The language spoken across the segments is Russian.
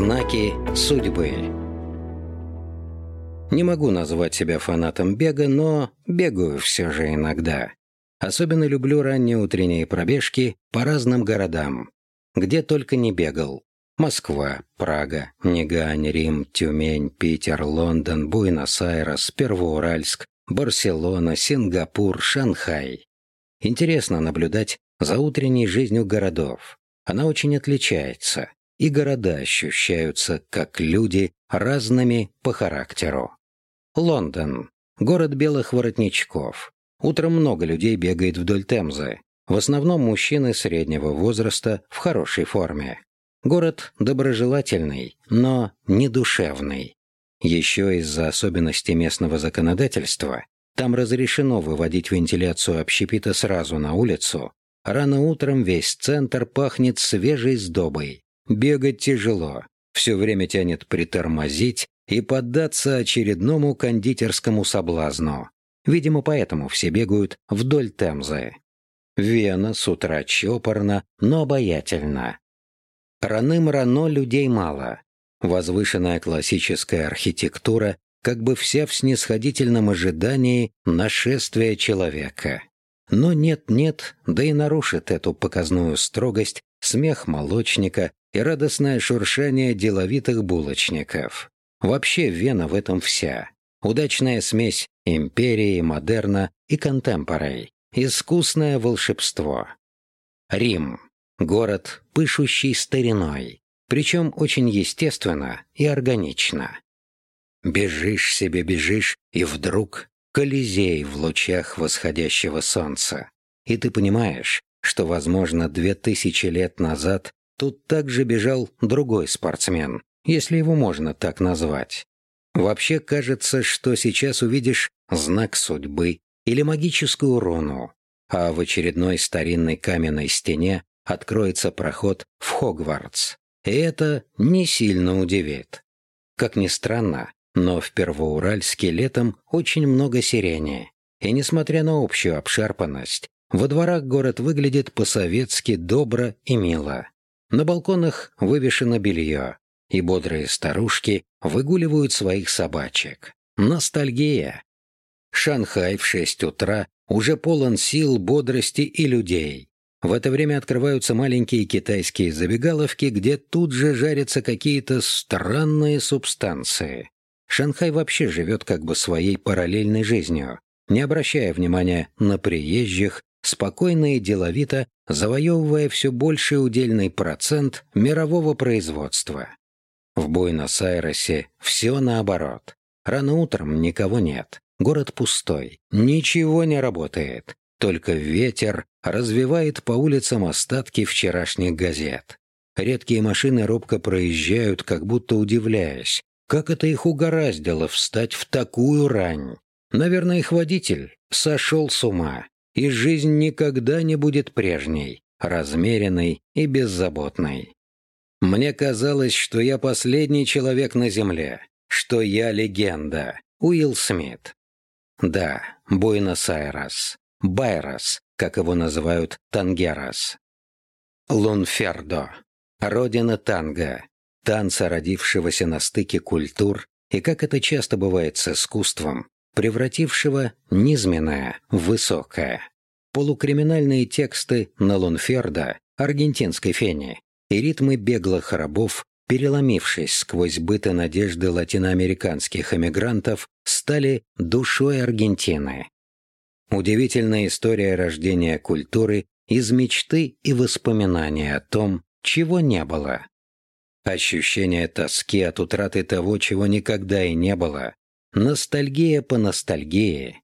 Знаки судьбы. Не могу назвать себя фанатом бега, но бегаю все же иногда. Особенно люблю ранние утренние пробежки по разным городам, где только не бегал. Москва, Прага, Нигань, Рим, Тюмень, Питер, Лондон, Буэнос-Айрес, Первоуральск, Барселона, Сингапур, Шанхай. Интересно наблюдать за утренней жизнью городов. Она очень отличается, и города ощущаются как люди разными по характеру. Лондон. Город белых воротничков. Утром много людей бегает вдоль Темзы. В основном мужчины среднего возраста в хорошей форме. Город доброжелательный, но не душевный. Еще из-за особенностей местного законодательства там разрешено выводить вентиляцию общепита сразу на улицу. Рано утром весь центр пахнет свежей сдобой. Бегать тяжело. Все время тянет притормозить и поддаться очередному кондитерскому соблазну. Видимо, поэтому все бегают вдоль Темзы. Вена с утра чопорно, но обаятельно. Раным-рано людей мало. Возвышенная классическая архитектура как бы вся в снисходительном ожидании нашествия человека. Но нет-нет, да и нарушит эту показную строгость смех молочника и радостное шуршание деловитых булочников. Вообще Вена в этом вся. Удачная смесь империи, модерна и контемпорей. Искусное волшебство. Рим. Город, пышущий стариной. Причем очень естественно и органично. Бежишь себе, бежишь, и вдруг Колизей в лучах восходящего солнца. И ты понимаешь, что, возможно, две тысячи лет назад тут также бежал другой спортсмен, если его можно так назвать. Вообще кажется, что сейчас увидишь знак судьбы или магическую руну, а в очередной старинной каменной стене откроется проход в Хогвартс. И это не сильно удивит. Как ни странно, но в Первоуральске летом очень много сирени. И несмотря на общую обшарпанность, во дворах город выглядит по-советски добро и мило. На балконах вывешено белье, и бодрые старушки выгуливают своих собачек. Ностальгия. Шанхай в шесть утра уже полон сил, бодрости и людей. В это время открываются маленькие китайские забегаловки, где тут же жарятся какие-то странные субстанции. Шанхай вообще живет как бы своей параллельной жизнью, не обращая внимания на приезжих, спокойно и деловито завоевывая все больший удельный процент мирового производства. В Буэнос-Айресе все наоборот. Рано утром никого нет, город пустой, ничего не работает, только ветер развивает по улицам остатки вчерашних газет. Редкие машины робко проезжают, как будто удивляясь, как это их угораздило встать в такую рань? Наверное, их водитель сошел с ума, и жизнь никогда не будет прежней, размеренной и беззаботной. Мне казалось, что я последний человек на Земле, что я легенда. Уилл Смит. Да, Буэнос-Айрес. Байрос, как его называют Тангерас. Лунфердо. Родина танго танца, родившегося на стыке культур, и, как это часто бывает с искусством, превратившего низменное в высокое. Полукриминальные тексты на Лунферда, аргентинской фене, и ритмы беглых рабов, переломившись сквозь быты надежды латиноамериканских эмигрантов, стали душой Аргентины. Удивительная история рождения культуры из мечты и воспоминания о том, чего не было. Ощущение тоски от утраты того, чего никогда и не было. Ностальгия по ностальгии.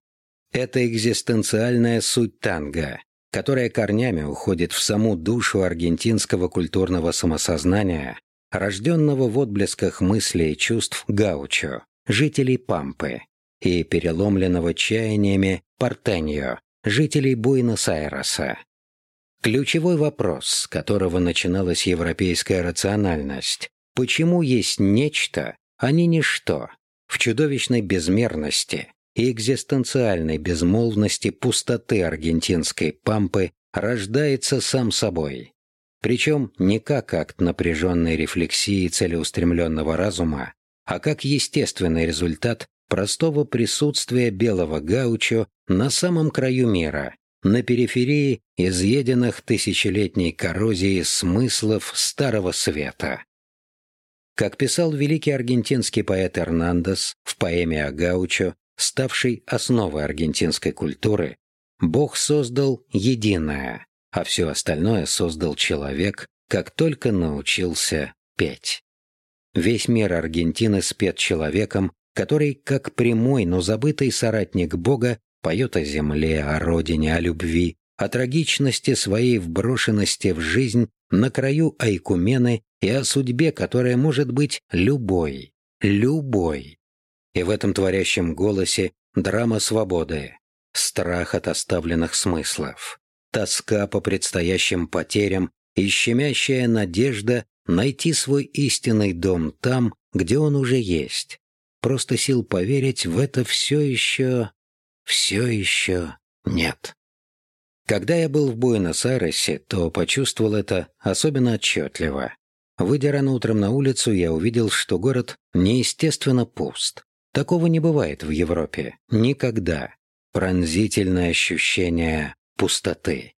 Это экзистенциальная суть танго, которая корнями уходит в саму душу аргентинского культурного самосознания, рожденного в отблесках мыслей и чувств гаучо, жителей Пампы, и переломленного чаяниями Портеньо, жителей Буэнос-Айреса. Ключевой вопрос, с которого начиналась европейская рациональность. Почему есть нечто, а не ничто? В чудовищной безмерности и экзистенциальной безмолвности пустоты аргентинской пампы рождается сам собой. Причем не как акт напряженной рефлексии целеустремленного разума, а как естественный результат простого присутствия белого гаучо на самом краю мира, на периферии изъеденных тысячелетней коррозией смыслов Старого Света. Как писал великий аргентинский поэт Эрнандес в поэме о Гаучо, ставшей основой аргентинской культуры, Бог создал единое, а все остальное создал человек, как только научился петь. Весь мир Аргентины спет человеком, который, как прямой, но забытый соратник Бога, поет о земле, о родине, о любви, о трагичности своей вброшенности в жизнь на краю Айкумены и о судьбе, которая может быть любой, любой. И в этом творящем голосе драма свободы, страх от оставленных смыслов, тоска по предстоящим потерям и щемящая надежда найти свой истинный дом там, где он уже есть. Просто сил поверить в это все еще... все еще нет. Когда я был в Буэнос-Айресе, то почувствовал это особенно отчетливо. Выйдя рано утром на улицу, я увидел, что город неестественно пуст. Такого не бывает в Европе. Никогда. Пронзительное ощущение пустоты.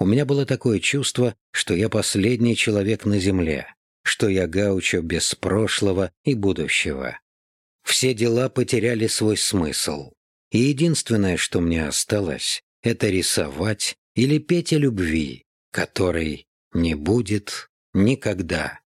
У меня было такое чувство, что я последний человек на земле, что я гаучо без прошлого и будущего. Все дела потеряли свой смысл. И единственное, что мне осталось, это рисовать или петь о любви, которой не будет никогда.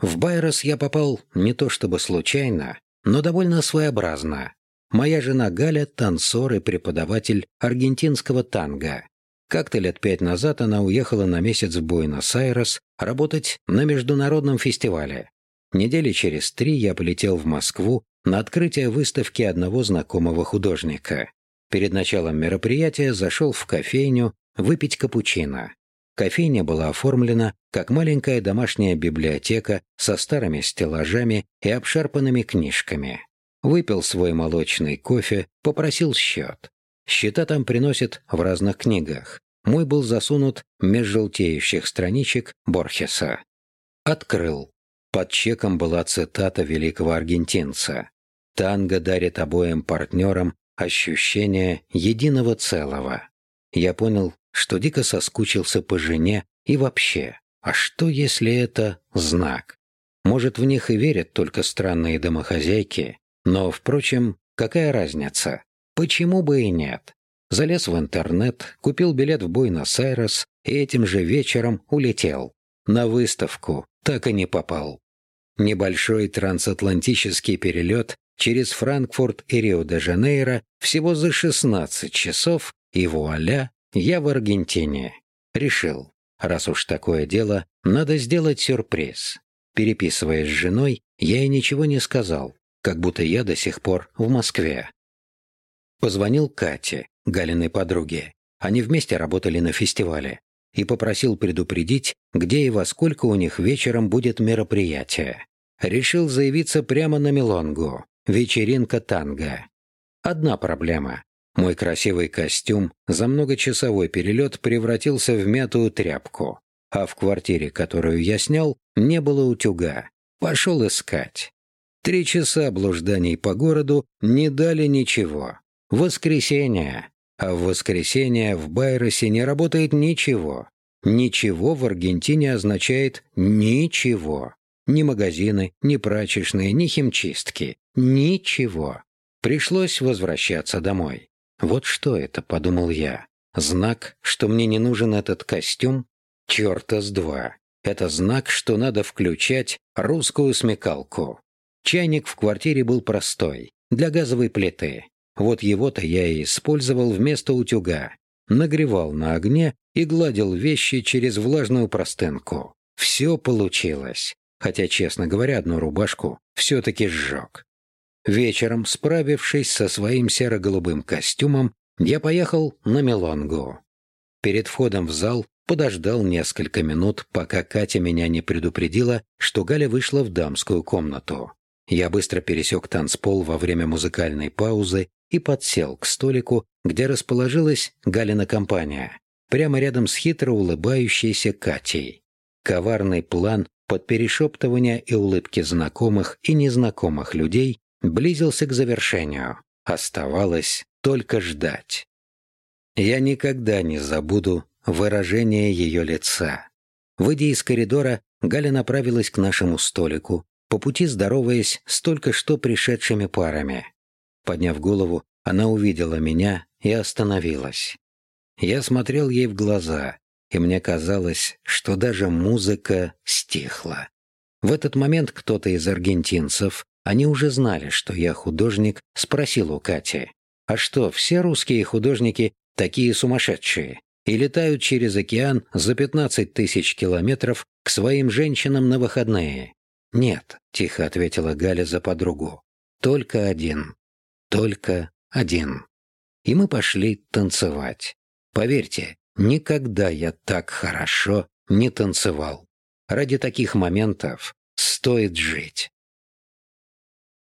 В Байрос я попал не то чтобы случайно, но довольно своеобразно. Моя жена Галя – танцор и преподаватель аргентинского танго. Как-то лет пять назад она уехала на месяц в Буэнос-Айрес работать на международном фестивале. Недели через три я полетел в Москву на открытие выставки одного знакомого художника. Перед началом мероприятия зашел в кофейню выпить капучино. Кофейня была оформлена как маленькая домашняя библиотека со старыми стеллажами и обшарпанными книжками. Выпил свой молочный кофе, попросил счет. Счета там приносят в разных книгах. Мой был засунут меж желтеющих страничек Борхеса. Открыл. Под чеком была цитата великого аргентинца. «Танго дарит обоим партнерам ощущение единого целого». Я понял, что дико соскучился по жене и вообще. А что, если это знак? Может, в них и верят только странные домохозяйки, но, впрочем, какая разница? Почему бы и нет? Залез в интернет, купил билет в Буэнос-Айрес и этим же вечером улетел. На выставку так и не попал. Небольшой трансатлантический перелет через Франкфурт и Рио-де-Жанейро всего за 16 часов, и вуаля, я в Аргентине. Решил, раз уж такое дело, надо сделать сюрприз. Переписываясь с женой, я ей ничего не сказал, как будто я до сих пор в Москве. Позвонил Кате, Галиной подруге. Они вместе работали на фестивале. И попросил предупредить, где и во сколько у них вечером будет мероприятие. Решил заявиться прямо на Мелонгу. Вечеринка танго. Одна проблема. Мой красивый костюм за многочасовой перелет превратился в мятую тряпку. А в квартире, которую я снял, не было утюга. Пошел искать. Три часа блужданий по городу не дали ничего. Воскресенье. А в воскресенье в Байросе не работает ничего. Ничего в Аргентине означает ничего. Ни магазины, ни прачечные, ни химчистки. Ничего. Пришлось возвращаться домой. Вот что это, подумал я. Знак, что мне не нужен этот костюм? Чёрта с два. Это знак, что надо включать русскую смекалку. Чайник в квартире был простой, для газовой плиты. Вот его-то я и использовал вместо утюга. Нагревал на огне и гладил вещи через влажную простынку. Все получилось. Хотя, честно говоря, одну рубашку все-таки сжег. Вечером, справившись со своим серо-голубым костюмом, я поехал на Мелонгу. Перед входом в зал подождал несколько минут, пока Катя меня не предупредила, что Галя вышла в дамскую комнату. Я быстро пересек танцпол во время музыкальной паузы и подсел к столику, где расположилась Галина компания. прямо рядом с хитро улыбающейся Катей. Коварный план под перешептывание и улыбки знакомых и незнакомых людей близился к завершению. Оставалось только ждать. Я никогда не забуду выражение ее лица. Выйдя из коридора, Галя направилась к нашему столику, по пути здороваясь с только что пришедшими парами. Подняв голову, она увидела меня и остановилась. Я смотрел ей в глаза, и мне казалось, что даже музыка стихла. В этот момент кто-то из аргентинцев, они уже знали, что я художник, спросил у Кати, «А что, все русские художники такие сумасшедшие и летают через океан за 15 тысяч километров к своим женщинам на выходные?» «Нет», — тихо ответила Галя за подругу, «только один, только один». И мы пошли танцевать. Поверьте, Никогда я так хорошо не танцевал. Ради таких моментов стоит жить.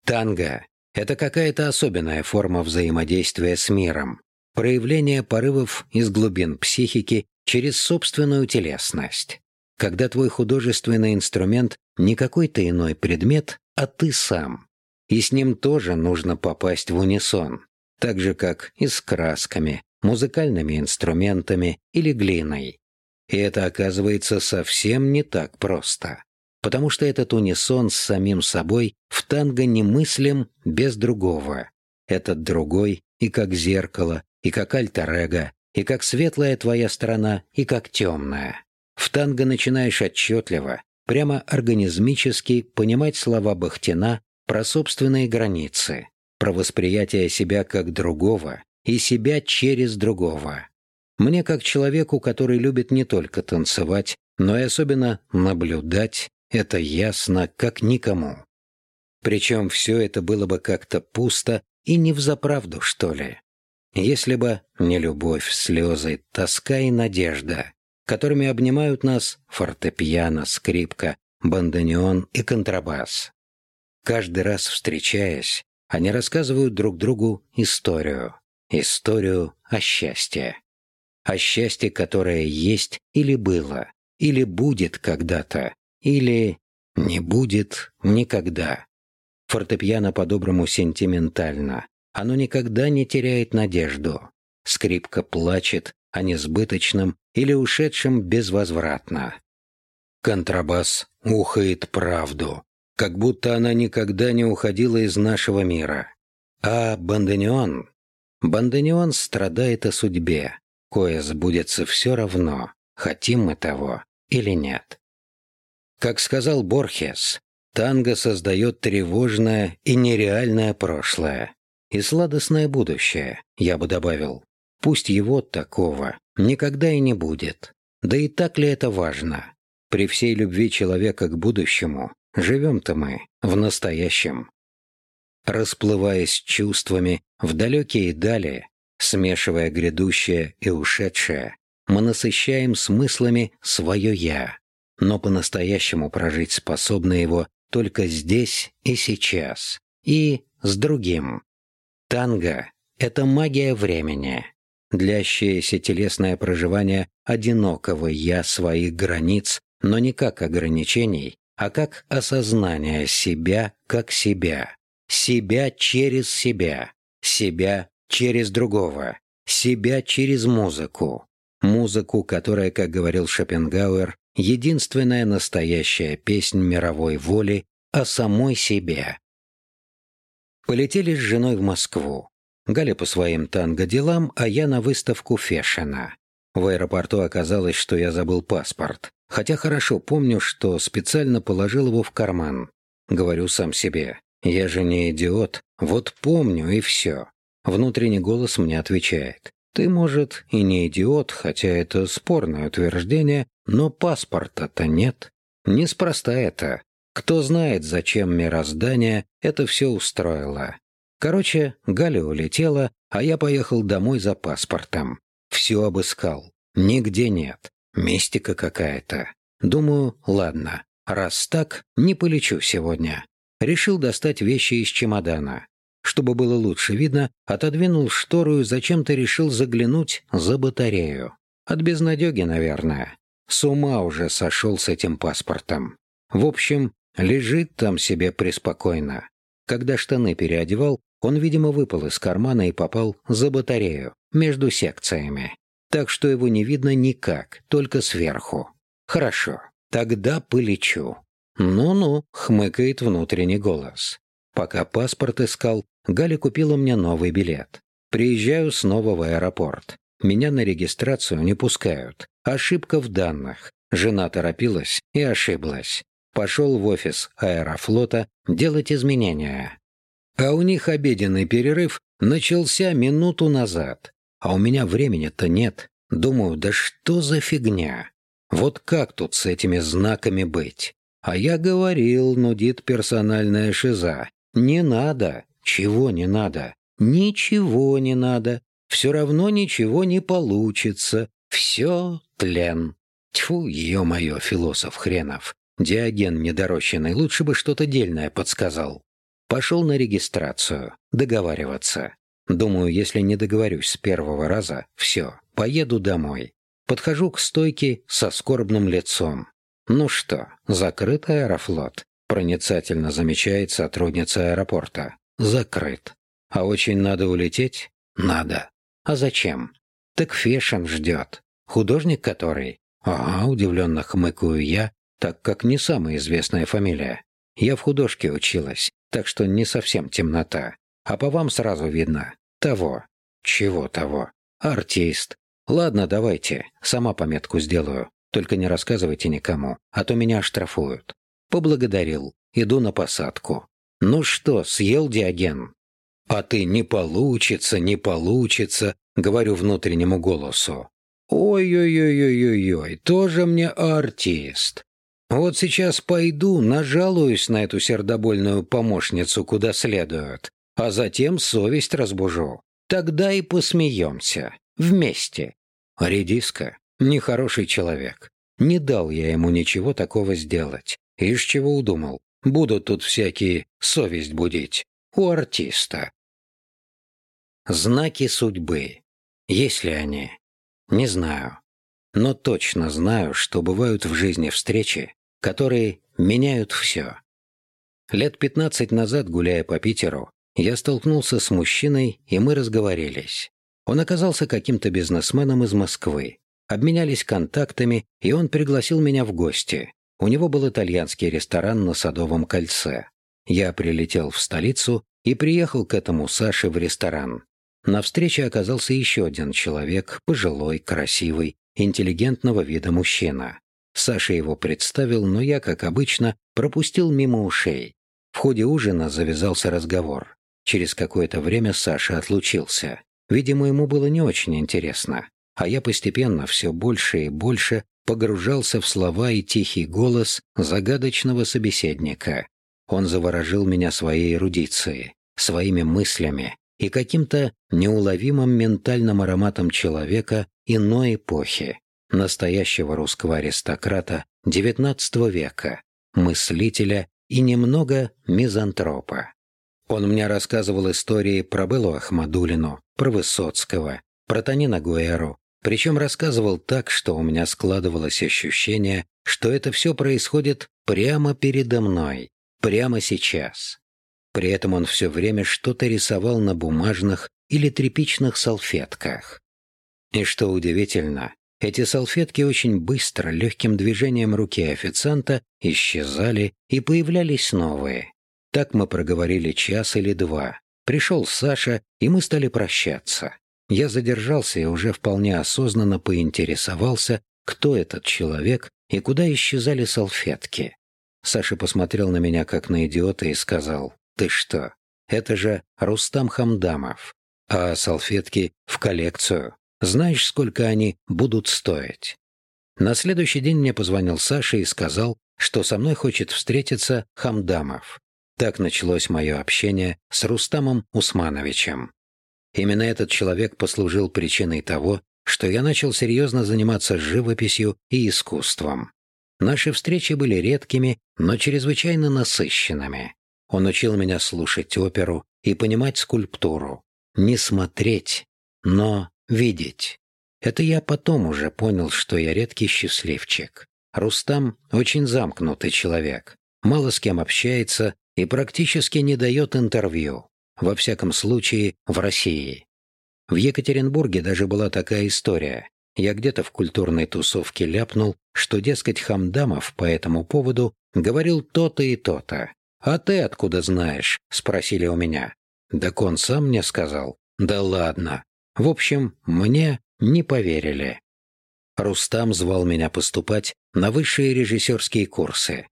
Танго — это какая-то особенная форма взаимодействия с миром, проявление порывов из глубин психики через собственную телесность. Когда твой художественный инструмент не какой-то иной предмет, а ты сам. И с ним тоже нужно попасть в унисон, так же, как и с красками, музыкальными инструментами или глиной. И это оказывается совсем не так просто, потому что этот унисон с самим собой в танго немыслим без другого. Этот другой и как зеркало, и как альтер и как светлая твоя сторона, и как темная. В танго начинаешь отчетливо, прямо организмически понимать слова Бахтина про собственные границы, про восприятие себя как другого, и себя через другого. Мне, как человеку, который любит не только танцевать, но и особенно наблюдать, это ясно, как никому. Причем все это было бы как-то пусто и не взаправду, что ли. Если бы не любовь, слезы, тоска и надежда, которыми обнимают нас фортепиано, скрипка, бандонеон и контрабас. Каждый раз встречаясь, они рассказывают друг другу историю историю о счастье. О счастье, которое есть или было, или будет когда-то, или не будет никогда. Фортепиано по-доброму сентиментально. Оно никогда не теряет надежду. Скрипка плачет о несбыточном или ушедшем безвозвратно. Контрабас ухает правду, как будто она никогда не уходила из нашего мира. А бандонеон Банденион страдает о судьбе, кое сбудется все равно, хотим мы того или нет. Как сказал Борхес, танго создает тревожное и нереальное прошлое и сладостное будущее, я бы добавил. Пусть его такого никогда и не будет. Да и так ли это важно? При всей любви человека к будущему живем-то мы в настоящем расплываясь чувствами в далекие дали, смешивая грядущее и ушедшее, мы насыщаем смыслами свое «я», но по-настоящему прожить способны его только здесь и сейчас, и с другим. Танго — это магия времени, длящееся телесное проживание одинокого «я» своих границ, но не как ограничений, а как осознание себя как себя себя через себя, себя через другого, себя через музыку. Музыку, которая, как говорил Шопенгауэр, единственная настоящая песнь мировой воли о самой себе. Полетели с женой в Москву. Галя по своим танго-делам, а я на выставку Фешена. В аэропорту оказалось, что я забыл паспорт, хотя хорошо помню, что специально положил его в карман. Говорю сам себе, я же не идиот, вот помню и все. Внутренний голос мне отвечает. Ты, может, и не идиот, хотя это спорное утверждение, но паспорта-то нет. Неспроста это. Кто знает, зачем мироздание это все устроило. Короче, Галя улетела, а я поехал домой за паспортом. Все обыскал. Нигде нет. Мистика какая-то. Думаю, ладно, раз так, не полечу сегодня. Решил достать вещи из чемодана. Чтобы было лучше видно, отодвинул штору и зачем-то решил заглянуть за батарею. От безнадеги, наверное. С ума уже сошел с этим паспортом. В общем, лежит там себе преспокойно. Когда штаны переодевал, он, видимо, выпал из кармана и попал за батарею, между секциями. Так что его не видно никак, только сверху. Хорошо, тогда полечу. «Ну-ну», — хмыкает внутренний голос. Пока паспорт искал, Галя купила мне новый билет. Приезжаю снова в аэропорт. Меня на регистрацию не пускают. Ошибка в данных. Жена торопилась и ошиблась. Пошел в офис аэрофлота делать изменения. А у них обеденный перерыв начался минуту назад. А у меня времени-то нет. Думаю, да что за фигня? Вот как тут с этими знаками быть? А я говорил, нудит персональная шиза. Не надо. Чего не надо? Ничего не надо. Все равно ничего не получится. Все тлен. Тьфу, ё-моё, философ хренов. Диоген недорощенный, лучше бы что-то дельное подсказал. Пошел на регистрацию, договариваться. Думаю, если не договорюсь с первого раза, все, поеду домой. Подхожу к стойке со скорбным лицом. Ну что, закрыт аэрофлот? Проницательно замечает сотрудница аэропорта. Закрыт. А очень надо улететь? Надо. А зачем? Так Фешин ждет. Художник который? Ага, удивленно хмыкаю я, так как не самая известная фамилия. Я в художке училась, так что не совсем темнота. А по вам сразу видно. Того. Чего того? Артист. Ладно, давайте. Сама пометку сделаю. Только не рассказывайте никому, а то меня оштрафуют. Поблагодарил. Иду на посадку. Ну что, съел Диоген? А ты не получится, не получится, говорю внутреннему голосу. Ой-ой-ой-ой-ой-ой, тоже мне артист. Вот сейчас пойду, нажалуюсь на эту сердобольную помощницу куда следует а затем совесть разбужу. Тогда и посмеемся. Вместе. Редиска — нехороший человек. Не дал я ему ничего такого сделать. Из чего удумал? Будут тут всякие совесть будить. У артиста. Знаки судьбы. Есть ли они? Не знаю. Но точно знаю, что бывают в жизни встречи, которые меняют все. Лет пятнадцать назад, гуляя по Питеру, я столкнулся с мужчиной, и мы разговорились. Он оказался каким-то бизнесменом из Москвы. Обменялись контактами, и он пригласил меня в гости. У него был итальянский ресторан на Садовом кольце. Я прилетел в столицу и приехал к этому Саше в ресторан. На встрече оказался еще один человек, пожилой, красивый, интеллигентного вида мужчина. Саша его представил, но я, как обычно, пропустил мимо ушей. В ходе ужина завязался разговор. Через какое-то время Саша отлучился. Видимо, ему было не очень интересно. А я постепенно все больше и больше погружался в слова и тихий голос загадочного собеседника. Он заворожил меня своей эрудицией, своими мыслями и каким-то неуловимым ментальным ароматом человека иной эпохи, настоящего русского аристократа XIX века, мыслителя и немного мизантропа. Он мне рассказывал истории про Беллу Ахмадулину, про Высоцкого, про Танина Гуэру, причем рассказывал так, что у меня складывалось ощущение, что это все происходит прямо передо мной, прямо сейчас. При этом он все время что-то рисовал на бумажных или тряпичных салфетках. И что удивительно, эти салфетки очень быстро, легким движением руки официанта исчезали и появлялись новые. Так мы проговорили час или два. Пришел Саша, и мы стали прощаться. Я задержался и уже вполне осознанно поинтересовался, кто этот человек и куда исчезали салфетки. Саша посмотрел на меня как на идиота и сказал, «Ты что? Это же Рустам Хамдамов. А салфетки в коллекцию. Знаешь, сколько они будут стоить?» На следующий день мне позвонил Саша и сказал, что со мной хочет встретиться Хамдамов. Так началось мое общение с Рустамом Усмановичем. Именно этот человек послужил причиной того, что я начал серьезно заниматься живописью и искусством. Наши встречи были редкими, но чрезвычайно насыщенными. Он учил меня слушать оперу и понимать скульптуру. Не смотреть, но видеть. Это я потом уже понял, что я редкий счастливчик. Рустам очень замкнутый человек, мало с кем общается и практически не дает интервью, во всяком случае в России. В Екатеринбурге даже была такая история. Я где-то в культурной тусовке ляпнул, что, дескать, Хамдамов по этому поводу говорил то-то и то-то. «А ты откуда знаешь?» — спросили у меня. Так он сам мне сказал. «Да ладно». В общем, мне не поверили. Рустам звал меня поступать на высшие режиссерские курсы.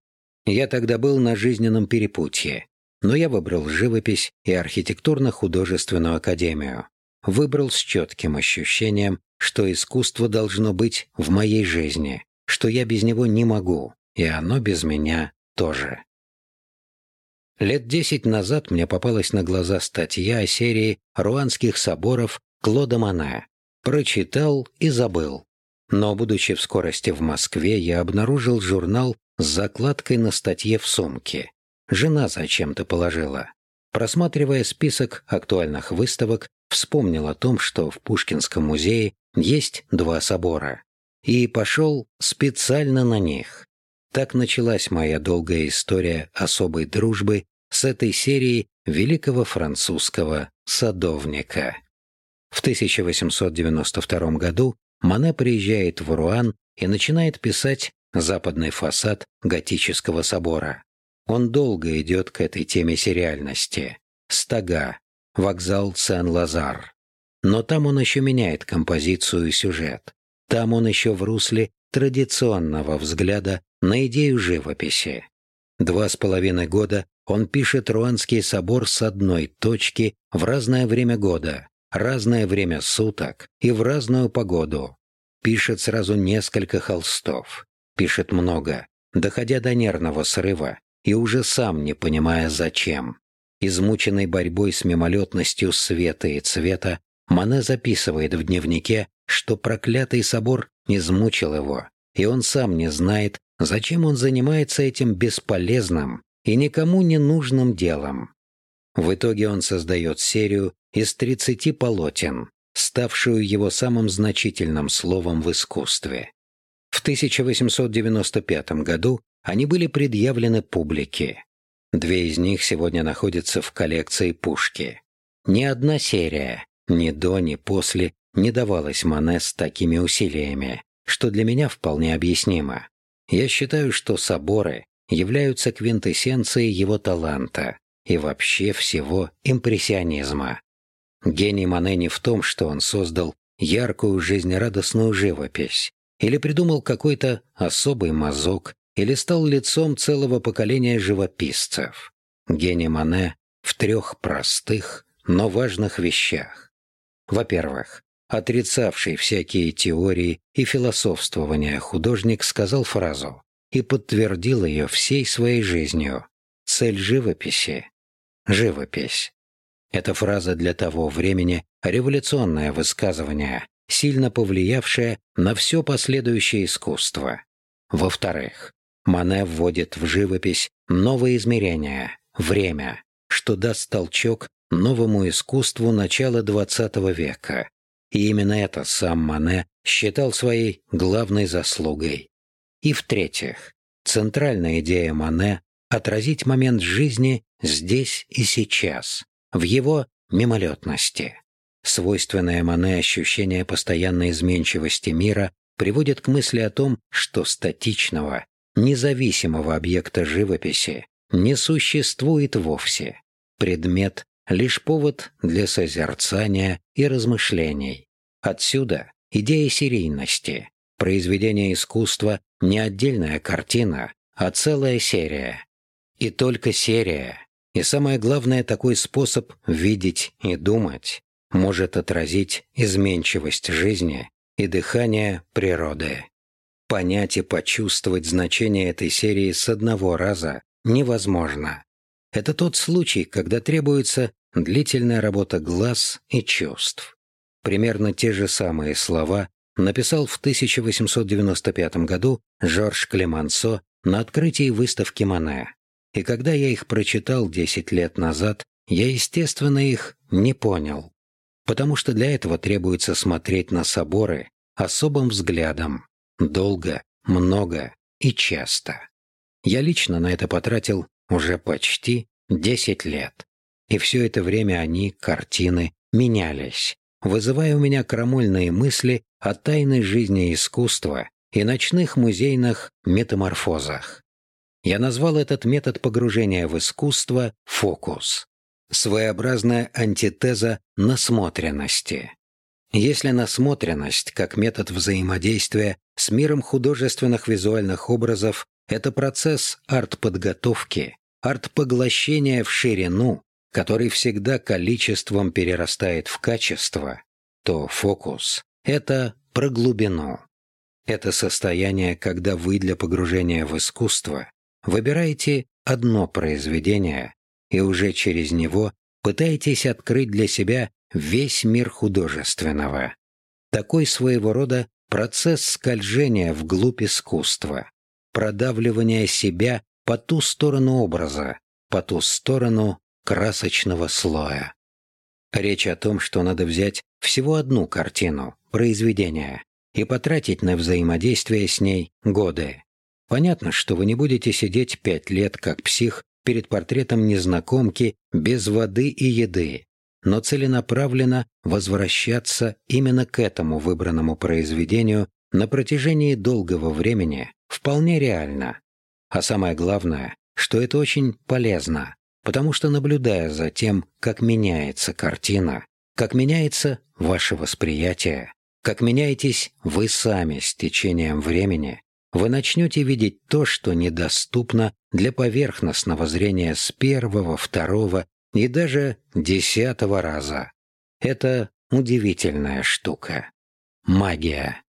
Я тогда был на жизненном перепутье, но я выбрал живопись и архитектурно-художественную академию. Выбрал с четким ощущением, что искусство должно быть в моей жизни, что я без него не могу, и оно без меня тоже. Лет десять назад мне попалась на глаза статья о серии руанских соборов Клода Мане. Прочитал и забыл. Но, будучи в скорости в Москве, я обнаружил журнал с закладкой на статье в сумке. Жена зачем-то положила. Просматривая список актуальных выставок, вспомнил о том, что в Пушкинском музее есть два собора. И пошел специально на них. Так началась моя долгая история особой дружбы с этой серией великого французского садовника. В 1892 году Мане приезжает в Руан и начинает писать западный фасад готического собора. Он долго идет к этой теме сериальности. Стага, вокзал Сен-Лазар. Но там он еще меняет композицию и сюжет. Там он еще в русле традиционного взгляда на идею живописи. Два с половиной года он пишет Руанский собор с одной точки в разное время года, разное время суток и в разную погоду. Пишет сразу несколько холстов. Пишет много, доходя до нервного срыва и уже сам не понимая зачем. Измученный борьбой с мимолетностью света и цвета, Мане записывает в дневнике, что проклятый собор измучил его, и он сам не знает, зачем он занимается этим бесполезным и никому не нужным делом. В итоге он создает серию из 30 полотен, ставшую его самым значительным словом в искусстве. В 1895 году они были предъявлены публике. Две из них сегодня находятся в коллекции Пушки. Ни одна серия, ни до, ни после, не давалась Мане с такими усилиями, что для меня вполне объяснимо. Я считаю, что соборы являются квинтэссенцией его таланта и вообще всего импрессионизма. Гений Мане не в том, что он создал яркую жизнерадостную живопись, или придумал какой-то особый мазок, или стал лицом целого поколения живописцев. Гений Мане в трех простых, но важных вещах. Во-первых, отрицавший всякие теории и философствования художник сказал фразу и подтвердил ее всей своей жизнью. Цель живописи – живопись. Эта фраза для того времени – революционное высказывание, сильно повлиявшее на все последующее искусство. Во-вторых, Мане вводит в живопись новые измерения, время, что даст толчок новому искусству начала XX века. И именно это сам Мане считал своей главной заслугой. И в-третьих, центральная идея Мане – отразить момент жизни здесь и сейчас, в его мимолетности. Свойственное Мане ощущение постоянной изменчивости мира приводит к мысли о том, что статичного, независимого объекта живописи не существует вовсе. Предмет – лишь повод для созерцания и размышлений. Отсюда идея серийности. Произведение искусства – не отдельная картина, а целая серия. И только серия и самое главное, такой способ видеть и думать может отразить изменчивость жизни и дыхание природы. Понять и почувствовать значение этой серии с одного раза невозможно. Это тот случай, когда требуется длительная работа глаз и чувств. Примерно те же самые слова написал в 1895 году Жорж Клемансо на открытии выставки Мане. И когда я их прочитал 10 лет назад, я, естественно, их не понял. Потому что для этого требуется смотреть на соборы особым взглядом, долго, много и часто. Я лично на это потратил уже почти 10 лет. И все это время они, картины, менялись, вызывая у меня крамольные мысли о тайной жизни искусства и ночных музейных метаморфозах. Я назвал этот метод погружения в искусство «фокус» — своеобразная антитеза насмотренности. Если насмотренность, как метод взаимодействия с миром художественных визуальных образов, это процесс арт-подготовки, арт-поглощения в ширину, который всегда количеством перерастает в качество, то фокус — это про глубину. Это состояние, когда вы для погружения в искусство выбираете одно произведение и уже через него пытаетесь открыть для себя весь мир художественного. Такой своего рода процесс скольжения вглубь искусства, продавливания себя по ту сторону образа, по ту сторону красочного слоя. Речь о том, что надо взять всего одну картину, произведение, и потратить на взаимодействие с ней годы. Понятно, что вы не будете сидеть пять лет как псих перед портретом незнакомки без воды и еды, но целенаправленно возвращаться именно к этому выбранному произведению на протяжении долгого времени вполне реально. А самое главное, что это очень полезно, потому что наблюдая за тем, как меняется картина, как меняется ваше восприятие, как меняетесь вы сами с течением времени, вы начнете видеть то, что недоступно для поверхностного зрения с первого, второго и даже десятого раза. Это удивительная штука. Магия.